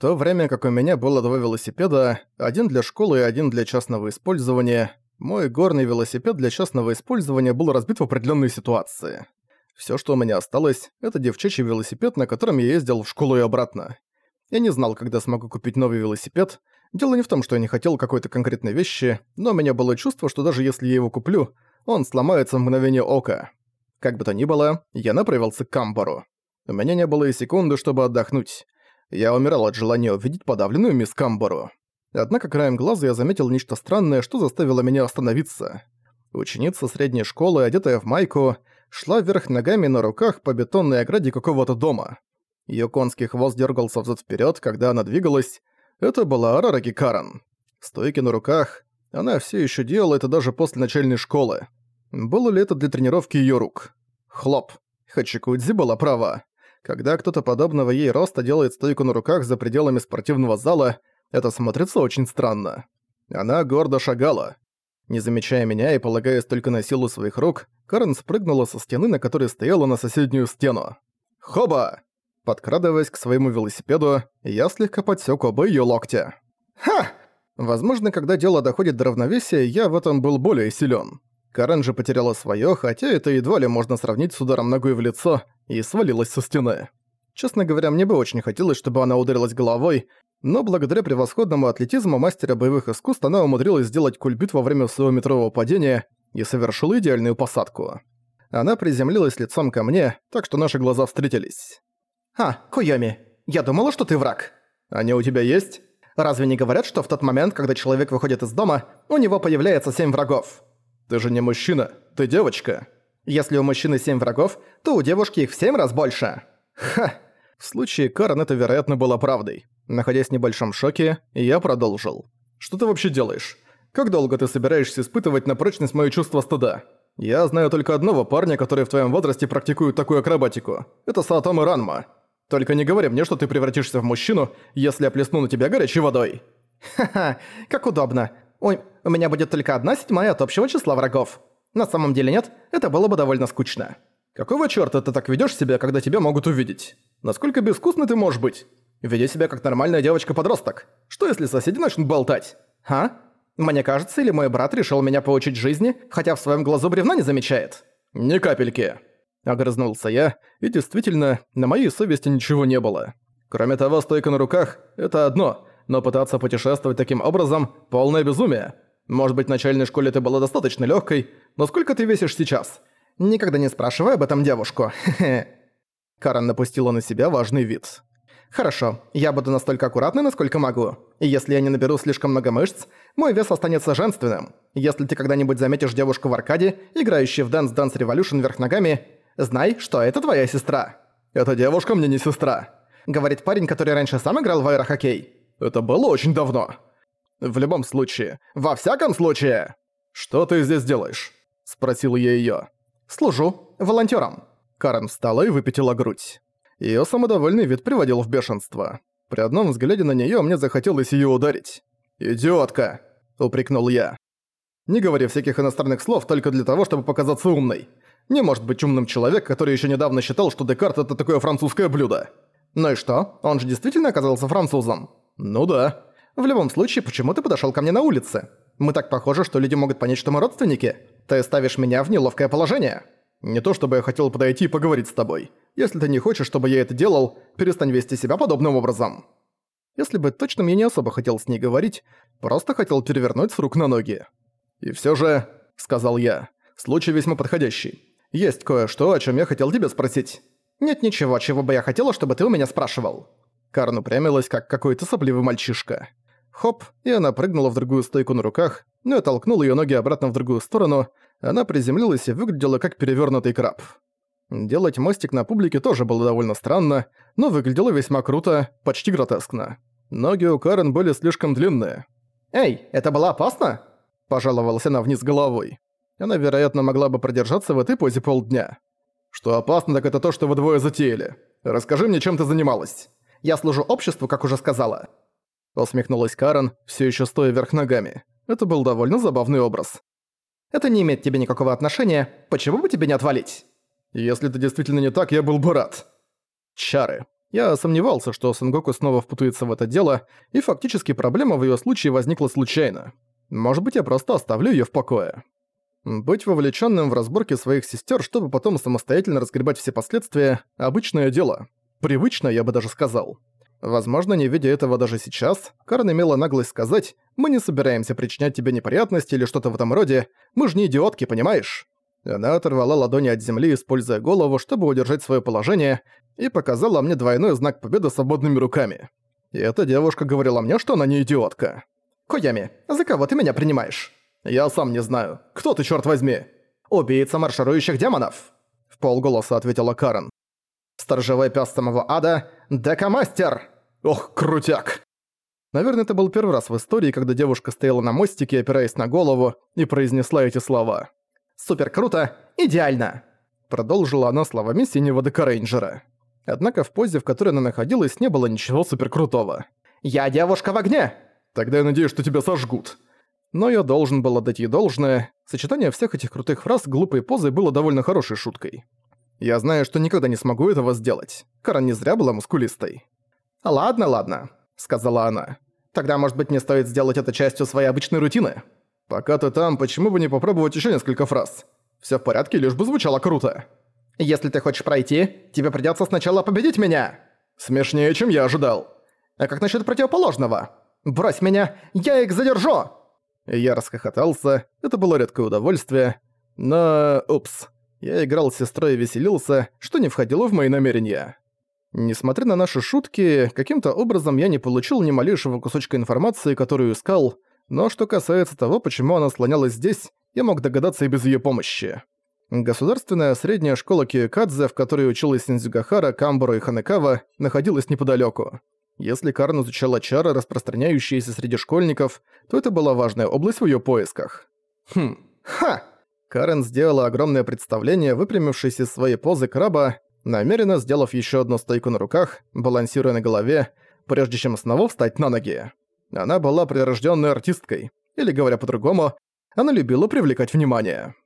то время как у меня было два велосипеда, один для школы и один для частного использования, мой горный велосипед для частного использования был разбит в определенной ситуации. Все, что у меня осталось, это девчачий велосипед, на котором я ездил в школу и обратно. Я не знал, когда смогу купить новый велосипед. Дело не в том, что я не хотел какой-то конкретной вещи, но у меня было чувство, что даже если я его куплю, он сломается в мгновение ока. Как бы то ни было, я направился к Камбару. У меня не было и секунды, чтобы отдохнуть. Я умирал от желания увидеть подавленную мисс Камбару. Однако краем глаза я заметил нечто странное, что заставило меня остановиться. Ученица средней школы, одетая в майку, шла вверх ногами на руках по бетонной ограде какого-то дома. Её конский хвост дёргался взад вперёд, когда она двигалась. Это была Арараги Каран. Стойки на руках. Она всё ещё делала это даже после начальной школы. Было ли это для тренировки её рук? Хлоп. Хачикудзи была права. Когда кто-то подобного ей роста делает стойку на руках за пределами спортивного зала, это смотрится очень странно. Она гордо шагала. Не замечая меня и полагаясь только на силу своих рук, Карен спрыгнула со стены, на которой стояла на соседнюю стену. «Хоба!» Подкрадываясь к своему велосипеду, я слегка подсёк оба её локтя. «Ха!» Возможно, когда дело доходит до равновесия, я в этом был более силён. Карен же потеряла своё, хотя это едва ли можно сравнить с ударом ногой в лицо, и свалилась со стены. Честно говоря, мне бы очень хотелось, чтобы она ударилась головой, но благодаря превосходному атлетизму мастера боевых искусств она умудрилась сделать кульбит во время своего метрового падения и совершила идеальную посадку. Она приземлилась лицом ко мне, так что наши глаза встретились. «А, Куйоми, я думала, что ты враг». «Они у тебя есть?» «Разве не говорят, что в тот момент, когда человек выходит из дома, у него появляется семь врагов?» «Ты же не мужчина, ты девочка». «Если у мужчины семь врагов, то у девушки их в семь раз больше». «Ха!» В случае Карен это, вероятно, было правдой. Находясь в небольшом шоке, я продолжил. «Что ты вообще делаешь? Как долго ты собираешься испытывать на прочность моё чувство стыда? Я знаю только одного парня, который в твоем возрасте практикует такую акробатику. Это Саатома Ранма. Только не говори мне, что ты превратишься в мужчину, если я плесну на тебя горячей водой». «Ха-ха, как удобно. Ой, у меня будет только одна седьмая от общего числа врагов. На самом деле нет, это было бы довольно скучно». «Какого чёрта ты так ведёшь себя, когда тебя могут увидеть? Насколько безвкусный ты можешь быть? Веди себя как нормальная девочка-подросток. Что если соседи начнут болтать? А? Мне кажется, или мой брат решил меня поучить жизни, хотя в своем глазу бревна не замечает?» «Ни капельки». Огрызнулся я, и действительно, на моей совести ничего не было. Кроме того, стойка на руках – это одно, но пытаться путешествовать таким образом – полное безумие. Может быть, в начальной школе ты была достаточно легкой, но сколько ты весишь сейчас? Никогда не спрашивай об этом девушку. Карен напустила на себя важный вид. «Хорошо, я буду настолько аккуратной, насколько могу. И если я не наберу слишком много мышц, мой вес останется женственным. Если ты когда-нибудь заметишь девушку в аркаде, играющую в Dance Dance Revolution вверх ногами, знай, что это твоя сестра». «Эта девушка мне не сестра», — говорит парень, который раньше сам играл в аэрохоккей. «Это было очень давно». «В любом случае, во всяком случае!» «Что ты здесь делаешь?» — спросил я её. «Служу. волонтёром». Карен встала и выпятила грудь. Её самодовольный вид приводил в бешенство. При одном взгляде на неё мне захотелось её ударить. «Идиотка!» – упрекнул я. «Не говори всяких иностранных слов только для того, чтобы показаться умной. Не может быть умным человек, который ещё недавно считал, что Декарт – это такое французское блюдо». «Ну и что? Он же действительно оказался французом?» «Ну да». «В любом случае, почему ты подошёл ко мне на улице? Мы так похожи, что люди могут понять, что мы родственники. Ты ставишь меня в неловкое положение». «Не то чтобы я хотел подойти и поговорить с тобой. Если ты не хочешь, чтобы я это делал, перестань вести себя подобным образом». Если быть точным, я не особо хотел с ней говорить, просто хотел перевернуть с рук на ноги. «И всё же», — сказал я, — «случай весьма подходящий. Есть кое-что, о чём я хотел тебя спросить». «Нет ничего, чего бы я хотела, чтобы ты у меня спрашивал». Карн упрямилась, как какой-то сопливый мальчишка. Хоп, и она прыгнула в другую стойку на руках, но я толкнул её ноги обратно в другую сторону, она приземлилась и выглядела как перевернутый краб. Делать мостик на публике тоже было довольно странно, но выглядело весьма круто, почти гротескно. Ноги у Карен были слишком длинные. «Эй, это было опасно?» – пожаловалась она вниз головой. Она, вероятно, могла бы продержаться в этой позе полдня. «Что опасно, так это то, что вы двое затеяли. Расскажи мне, чем ты занималась». «Я служу обществу, как уже сказала». Усмехнулась Карен, все еще стоя вверх ногами. Это был довольно забавный образ. «Это не имеет тебе никакого отношения. Почему бы тебе не отвалить?» Если это действительно не так, я был бы рад. Чары. Я сомневался, что Сангоку снова впутается в это дело, и фактически проблема в её случае возникла случайно. Может быть, я просто оставлю её в покое. Быть вовлечённым в разборки своих сестёр, чтобы потом самостоятельно разгребать все последствия – обычное дело. Привычное, я бы даже сказал. Возможно, не видя этого даже сейчас, Карн имела наглость сказать «Мы не собираемся причинять тебе неприятности или что-то в этом роде, мы же не идиотки, понимаешь?» Она оторвала ладони от земли, используя голову, чтобы удержать свое положение, и показала мне двойной знак победы свободными руками. И эта девушка говорила мне, что она не идиотка. «Коями, за кого ты меня принимаешь?» «Я сам не знаю. Кто ты, черт возьми?» «Убийца марширующих демонов!» В полголоса ответила Карен. «Сторожевой пес самого ада — Декамастер!» «Ох, крутяк!» Наверное, это был первый раз в истории, когда девушка стояла на мостике, опираясь на голову, и произнесла эти слова. Супер круто! Идеально!» Продолжила она словами синего декорейнджера. Однако в позе, в которой она находилась, не было ничего суперкрутого. «Я девушка в огне!» «Тогда я надеюсь, что тебя сожгут». Но я должен был отдать ей должное. Сочетание всех этих крутых фраз глупой позы было довольно хорошей шуткой. Я знаю, что никогда не смогу этого сделать. Кара не зря была мускулистой. «Ладно, ладно», — сказала она. «Тогда, может быть, мне стоит сделать это частью своей обычной рутины?» «Пока ты там, почему бы не попробовать еще несколько фраз? Все в порядке, лишь бы звучало круто». «Если ты хочешь пройти, тебе придется сначала победить меня». «Смешнее, чем я ожидал». «А как насчет противоположного? Брось меня, я их задержу!» Я расхохотался, это было редкое удовольствие. Но... упс. Я играл с сестрой и веселился, что не входило в мои намерения. Несмотря на наши шутки, каким-то образом я не получил ни малейшего кусочка информации, которую искал, но что касается того, почему она слонялась здесь, я мог догадаться и без её помощи. Государственная средняя школа Киокадзе, в которой училась Синдзюгахара, Камбуро и Ханекава, находилась неподалёку. Если Карн изучала чары, распространяющиеся среди школьников, то это была важная область в её поисках. Хм, ха! Карен сделала огромное представление, выпрямившись из своей позы краба, намеренно сделав ещё одну стойку на руках, балансируя на голове, прежде чем снова встать на ноги. Она была прирожденной артисткой. Или, говоря по-другому, она любила привлекать внимание.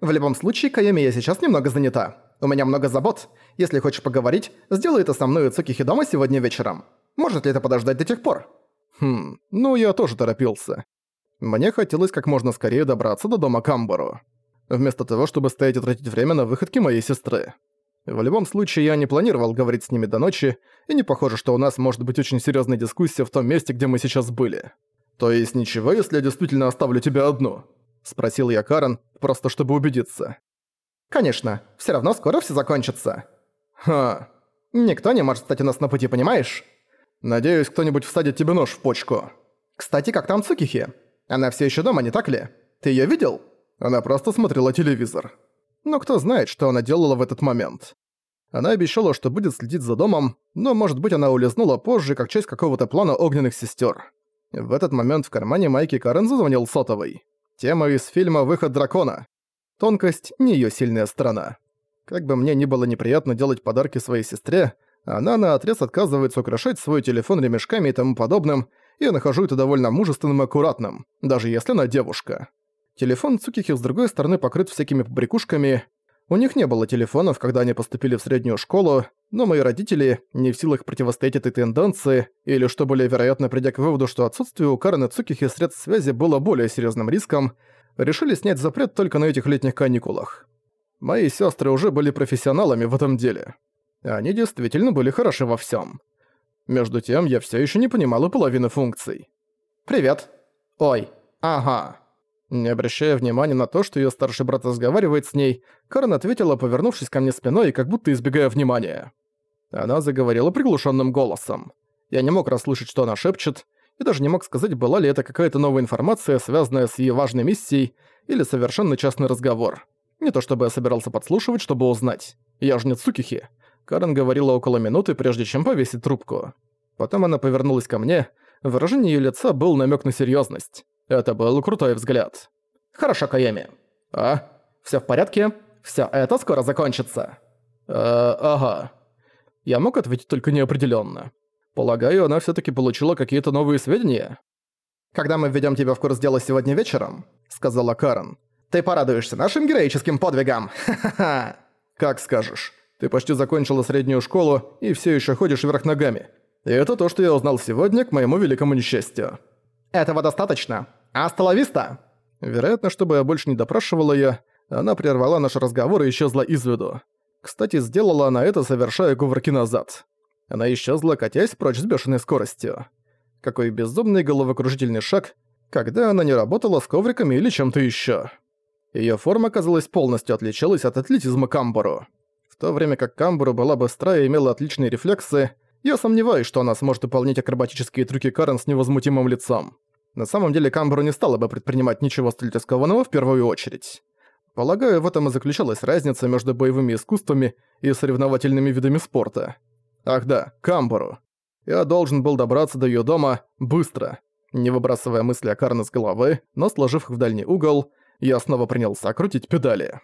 «В любом случае, Кайоми, я сейчас немного занята. У меня много забот. Если хочешь поговорить, сделай это со мной у Цукихи дома сегодня вечером. Может ли это подождать до тех пор?» Хм, ну я тоже торопился. Мне хотелось как можно скорее добраться до дома Камбару. Вместо того, чтобы стоять и тратить время на выходки моей сестры. В любом случае, я не планировал говорить с ними до ночи, и не похоже, что у нас может быть очень серьезная дискуссия в том месте, где мы сейчас были. «То есть ничего, если я действительно оставлю тебя одну?» – спросил я Карен, просто чтобы убедиться. «Конечно, все равно скоро все закончится». «Ха, никто не может стать у нас на пути, понимаешь?» «Надеюсь, кто-нибудь всадит тебе нож в почку». «Кстати, как там Цукихи? Она все еще дома, не так ли? Ты ее видел?» Она просто смотрела телевизор. Но кто знает, что она делала в этот момент. Она обещала, что будет следить за домом, но, может быть, она улизнула позже, как часть какого-то плана огненных сестер. В этот момент в кармане Майки Карен зазвонил сотовый. Тема из фильма «Выход дракона». Тонкость – не ее сильная сторона. Как бы мне ни было неприятно делать подарки своей сестре, она наотрез отказывается украшать свой телефон ремешками и тому подобным, и я нахожу это довольно мужественным и аккуратным, даже если она девушка. Телефон Цукихи с другой стороны покрыт всякими побрякушками. У них не было телефонов, когда они поступили в среднюю школу, но мои родители, не в силах противостоять этой тенденции, или, что более вероятно, придя к выводу, что отсутствие у Карен Цукихи средств связи было более серьезным риском, решили снять запрет только на этих летних каникулах. Мои сестры уже были профессионалами в этом деле. Они действительно были хороши во всем. Между тем, я все еще не понимала половины функций. «Привет». «Ой, ага». Не обращая внимания на то, что её старший брат разговаривает с ней, Карен ответила, повернувшись ко мне спиной и как будто избегая внимания. Она заговорила приглушенным голосом. Я не мог расслышать, что она шепчет, и даже не мог сказать, была ли это какая-то новая информация, связанная с её важной миссией, или совершенно частный разговор. Не то чтобы я собирался подслушивать, чтобы узнать. Я же не Цукихи. Карен говорила около минуты, прежде чем повесить трубку. Потом она повернулась ко мне. Выражение её лица был намёк на серьёзность. Это был крутой взгляд. «Хорошо, Каями. А? Всё в порядке? Всё это скоро закончится». «Э, ага». Я мог ответить только неопределённо. Полагаю, она всё-таки получила какие-то новые сведения. «Когда мы введём тебя в курс дела сегодня вечером», — сказала Карен, — «ты порадуешься нашим героическим подвигам. Ха-ха-ха». «Как скажешь. Ты почти закончила среднюю школу и все еще ходишь вверх ногами. И это то, что я узнал сегодня, к моему великому несчастью». «Этого достаточно. Астоловиста!» Вероятно, чтобы я больше не допрашивал её, она прервала наш разговор и исчезла из виду. Кстати, сделала она это, совершая кувырки назад. Она исчезла, катясь прочь с бешеной скоростью. Какой безумный головокружительный шаг, когда она не работала с ковриками или чем-то ещё. Её форма, казалось, полностью отличалась от атлетизма Камбуру. В то время как Камбуру была быстрая и имела отличные рефлексы, я сомневаюсь, что она сможет выполнять акробатические трюки Карен с невозмутимым лицом. На самом деле Камбру не стала бы предпринимать ничего столь рискованного в первую очередь. Полагаю, в этом и заключалась разница между боевыми искусствами и соревновательными видами спорта. Ах да, Камбру. Я должен был добраться до её дома быстро. Не выбрасывая мысли о Карне с головы, но сложив их в дальний угол, я снова принялся крутить педали.